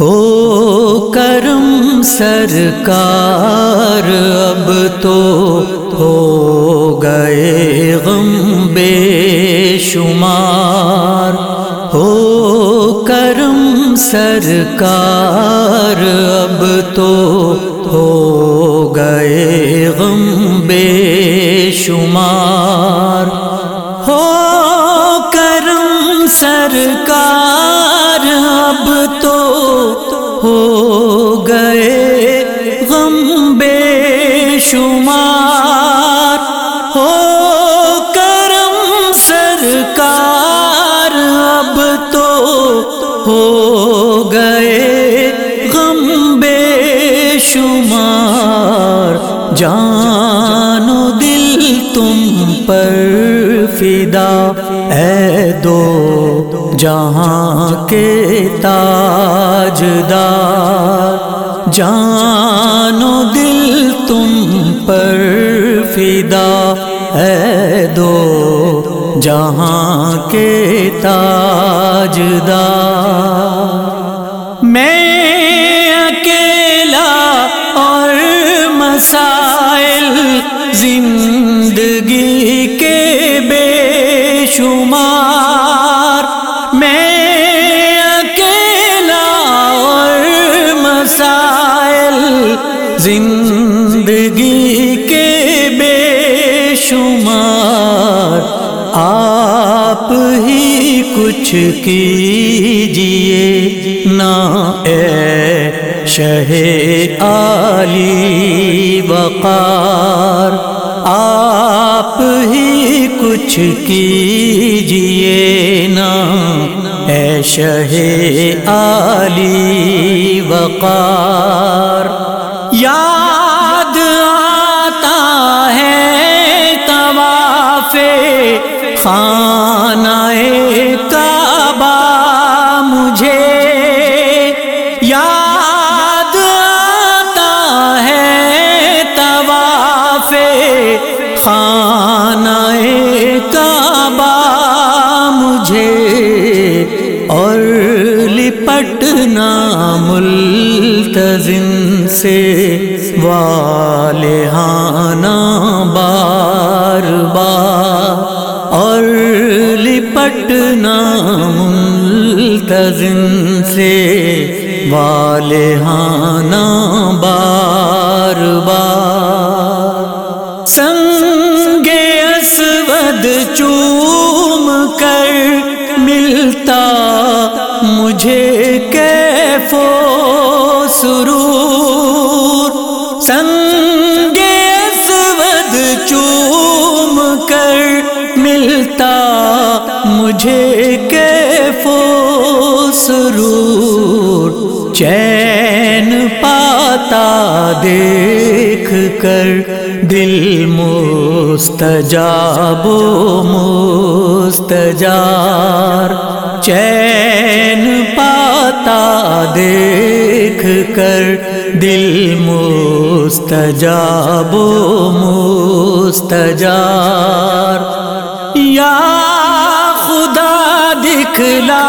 ہو کرم سرکار، اب تو ہو گئے غم بے شمار۔ ہو کرم سرکار، اب تو ہو گئے غم بے شمار۔ ہو کرم سرکار تو ہو گئے غم بے شمار۔ ہو کرم سرکار، اب تو ہو گئے غم بے شمار۔ جان و دل تم پر فدا۔ جہاں کے تاجدار، جان و دل تم پر فدا ہے دو، جہاں کے تاجدار۔ میں اکیلا اور مسائل زندگی کے بے شمار کچھ کیجیے نا اے شہ علی وقار، آپ ہی کچھ کیجیے نا اے شہ علی وقار۔ ملتزم سے والہانہ بار بار اور لپٹنا ملتزم سے والہانہ بار بار سنگ اسود چوم کر ملتا مجھے مجھے کیف و سرور چین پاتا دیکھ کر دل مستجاب و مستجار چین پاتا دیکھ کر دل مستجاب و مستجار یا دکھلا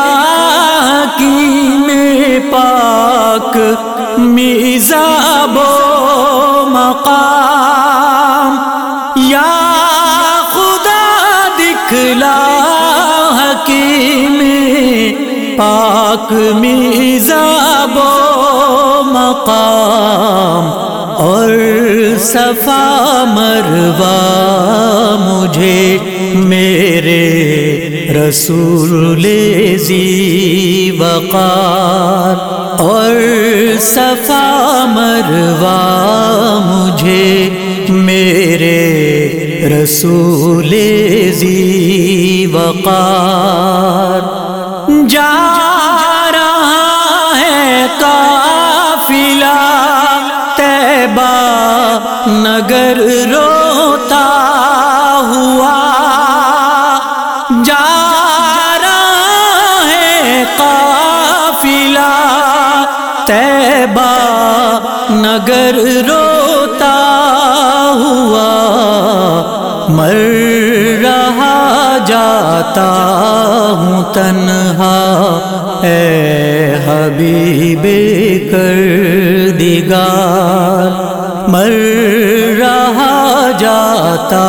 کی میں پاک میزاب و مقام۔ یا خدا دکھلا حکیم پاک میزاب و مقام۔ اور صفا مروا مجھے میرے رسول زی وقار اور صفا مروا مجھے میرے رسول زی وقار جا رہا ہے قافلہ تیبہ نگر روتا تیبہ نگر روتا ہوا، مر رہا جاتا ہوں تنہا۔ اے حبیب کر دیگار مر رہا جاتا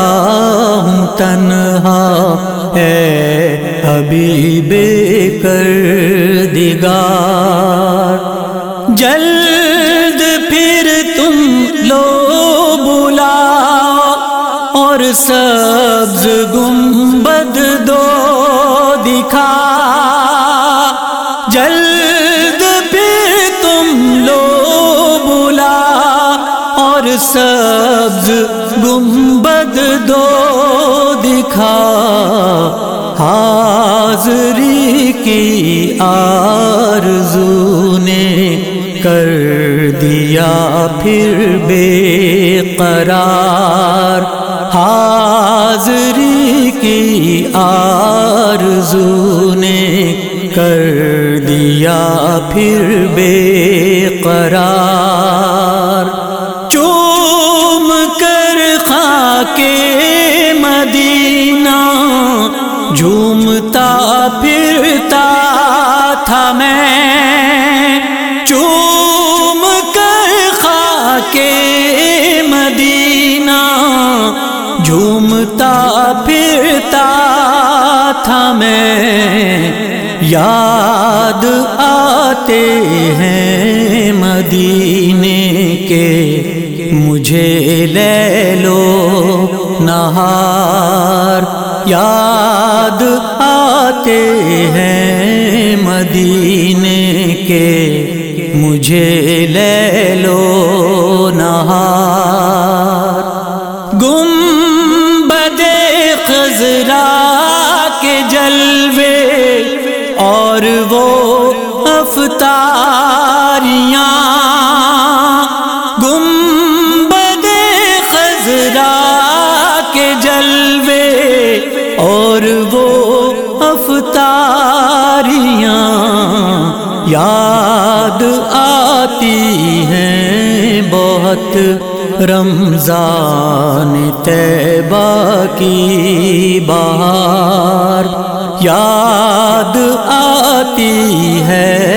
ہوں تنہا۔ ہے حبیب کر دیگار سبز گنبد دو دکھا۔ جلد پھر تم لو بلا اور سبز گنبد دو دکھا۔ حاضری کی آرزو نے کر دیا پھر بے قرار۔ حاضری کی آرزو نے کر دیا پھر بے قرار۔ چوم کر خا کے مدینہ، جھومتا پھرتا تھا میں۔ چوم کر خا جھومتا، پھرتا تھا میں۔ یاد آتے ہیں مدینے کے۔ مجھے لے لو نہار۔ یاد آتے ہیں مدینے کے۔ مجھے لے لو نہار۔ افطاریاں گم خزرا کے جلوے اور وہ افطاریاں یاد آتی ہیں بہت رمضان تیبہ کی بہار یاد آتی ہے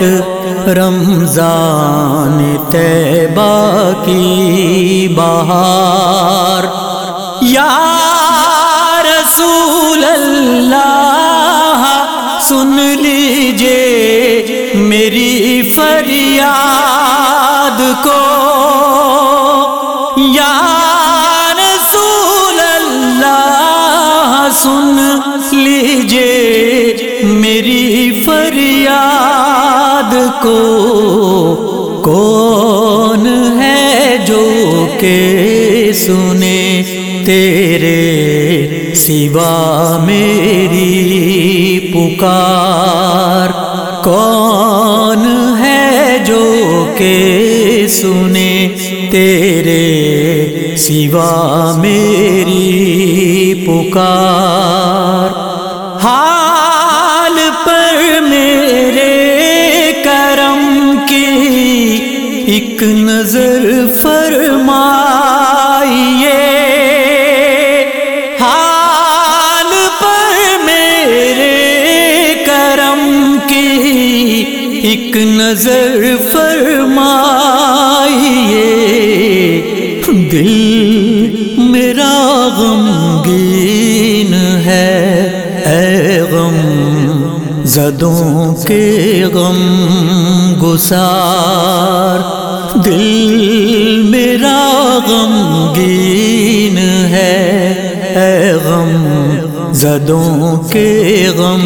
بہت رمضان تیبہ کی بہار۔ یا رسول اللہ، سن لیجیے میری فریاد کو۔ یا رسول اللہ، سن لیجیے کو کون ہے جو کہ سنے تیرے سوا میری پکار کون ہے جو کہ سنے تیرے سوا میری پکار حال ایک نظر فرمائیے۔ حال پر میرے کرم کی ایک نظر فرمائیے۔ دل میرا غمگین ہے۔ اے غم، زدوں کے غم گسار۔ دل میرا غمگین ہے۔ اے غم، زدوں کے غم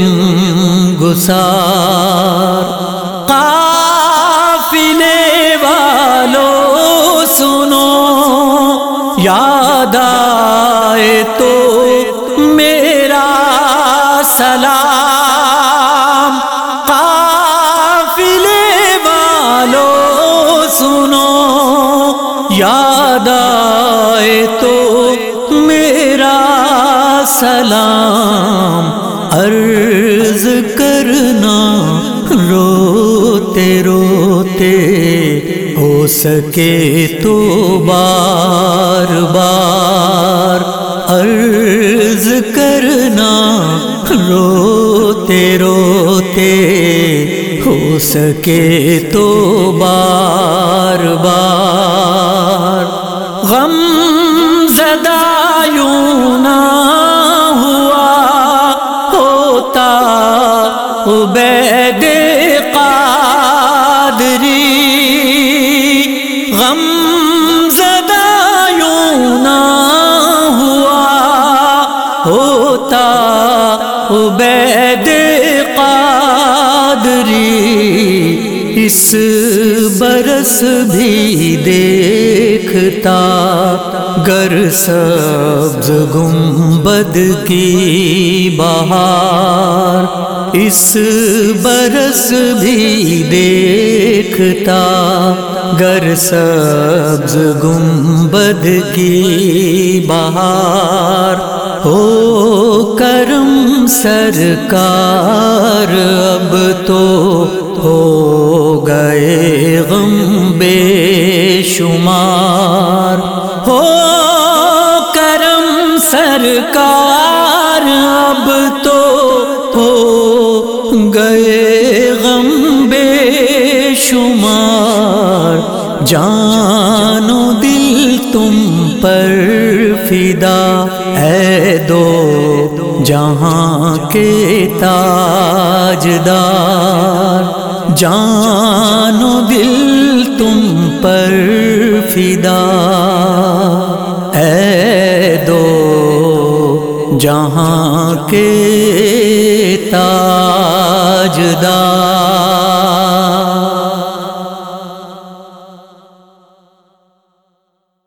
گسار۔ قافلے والو سنو، یاد آئے تو سلام، عرض کرنا، روتے روتے ہو سکے تو بار بار، عرض کرنا، روتے روتے سکے تو بار بار۔ غم زدہ یوں نہ ہوتا عبید قادری اس برس بھی دیکھتا، گر سبز گنبد کی بہار اس برس بھی دیکھتا۔ گر سبز گنبد کی بہار۔ ہو کرم سرکار، اب تو ہو گئے غم بے شمار۔ ہو کرم سرکار، اب تو شمار جان و دل تم پر فدا ہے دو جہاں کے تاجدار جان و دل تم پر فدا ہے دو جہاں کے تاجدار